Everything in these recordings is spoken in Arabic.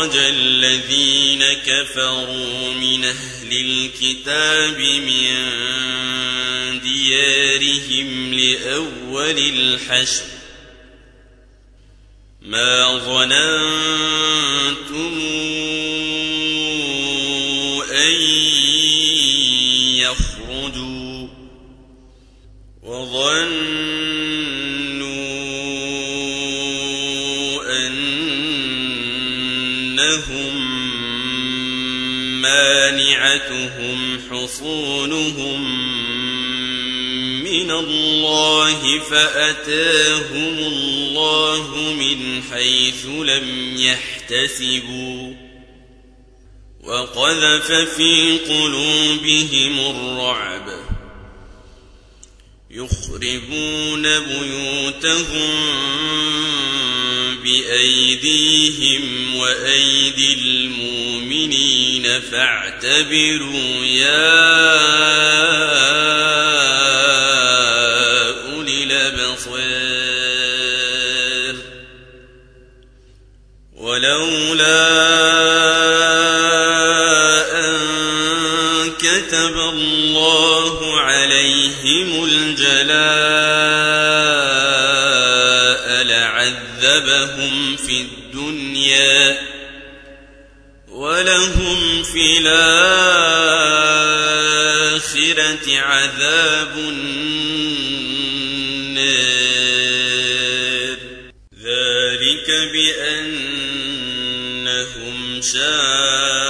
أخرج الذين كفروا من أهل الكتاب من ديارهم لأول الحشر. ما ظننتم مانعتهم حصونهم من الله فأتاهم الله من حيث لم يحتسبوا. وقذف في قلوبهم الرعب. يخربون بيوتهم بأيديهم وأيدي المؤمنين. فاعتبروا يا أولي الأبصار. ولولا أن كتب الله عليهم الجلاء ولهم في الآخرة عذاب النار. ذلك بأنهم شاقوا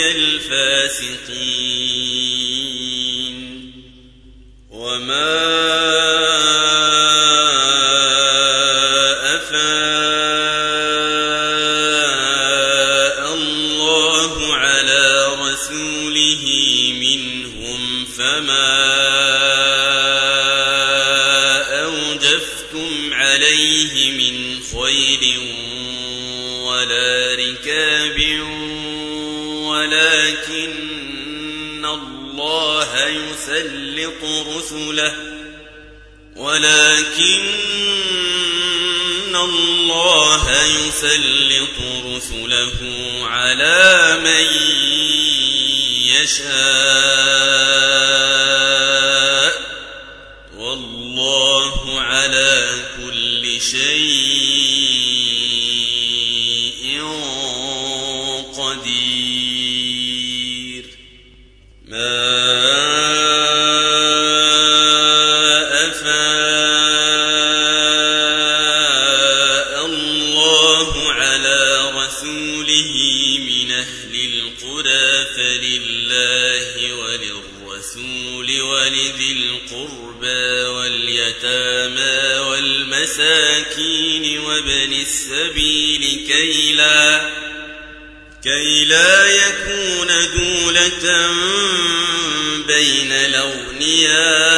الفاسقين. يسلط رسله ولكن الله يسلط رسله على من يشاء. أفاء الله على رسوله من أهل القرى فلله وللرسول ولذي القربى واليتامى والمساكين وابن السبيل كي لا كي لا يكون دولة بين الأغنياء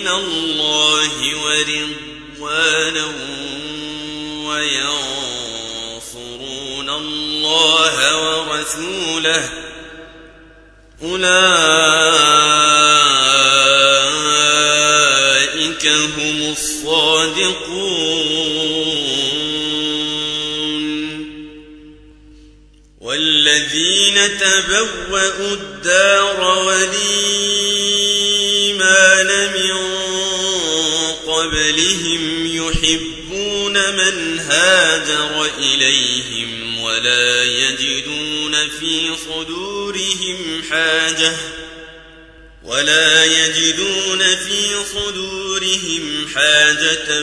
من الله ورضوانا وينصرون الله ورسوله. أولئك هم الصادقون. والذين تبوأوا الدار والإيمان قبلهم يحبون من هاجر إليهم ولا يجدون في صدورهم حاجة ولا يجدون في صدورهم حاجة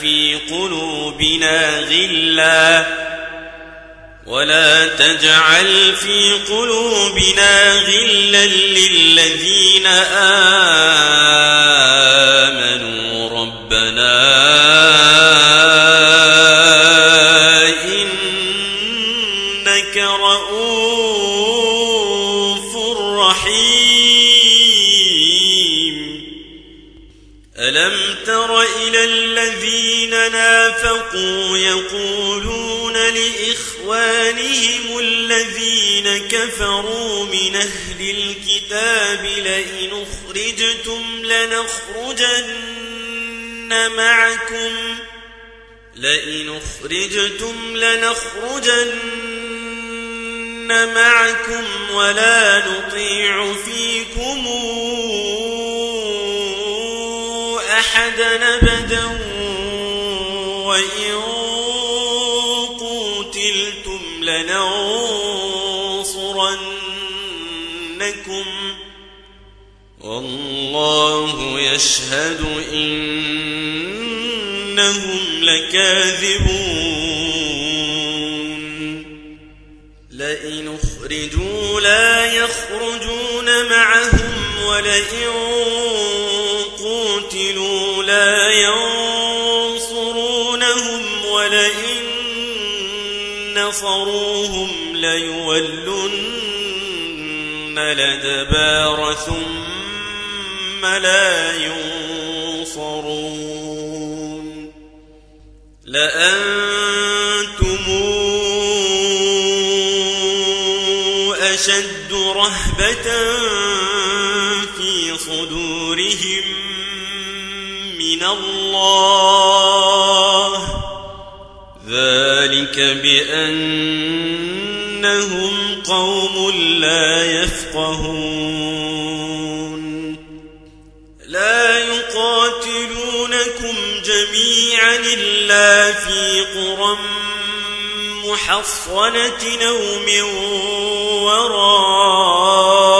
في قلوبنا غلا. ولا تجعل في قلوبنا غلا للذين آمنوا. نافقوا يقولون لإخوانهم الذين كفروا من أهل الكتاب لئن أخرجتم لنخرجن معكم لئن أخرجتم لنخرجن معكم ولا نطيع فيكم أحدا أبدا وإن قوتلتم لننصرنكم والله يشهد إنهم لكاذبون لئن أخرجوا لا يخرجون معهم ولئن قوتلوا لا ينصرونهم نصروهم ليولن الأدبار ثم لا ينصرون. لأنتم أشد رهبة في صدورهم من الله. بأنهم قوم لا يفقهون. لا يقاتلونكم جميعا إلا في قرى محصنة أو من وراء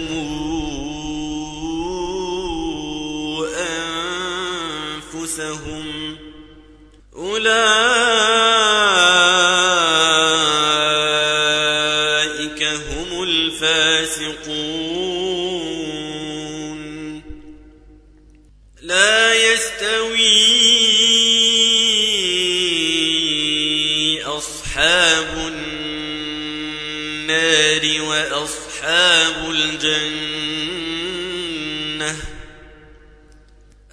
أنفسهم أولئك هم الفاسقون. لا يستوي أصحاب النار وأصحاب الجنة.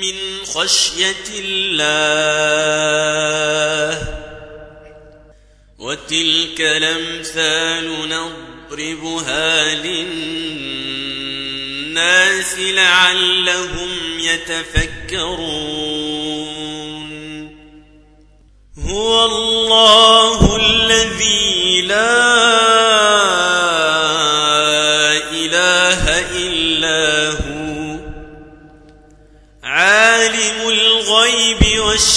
من خشية الله. وتلك الأمثال نضربها للناس لعلهم يتفكرون. هو الله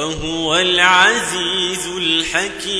وهو العزيز الحكيم.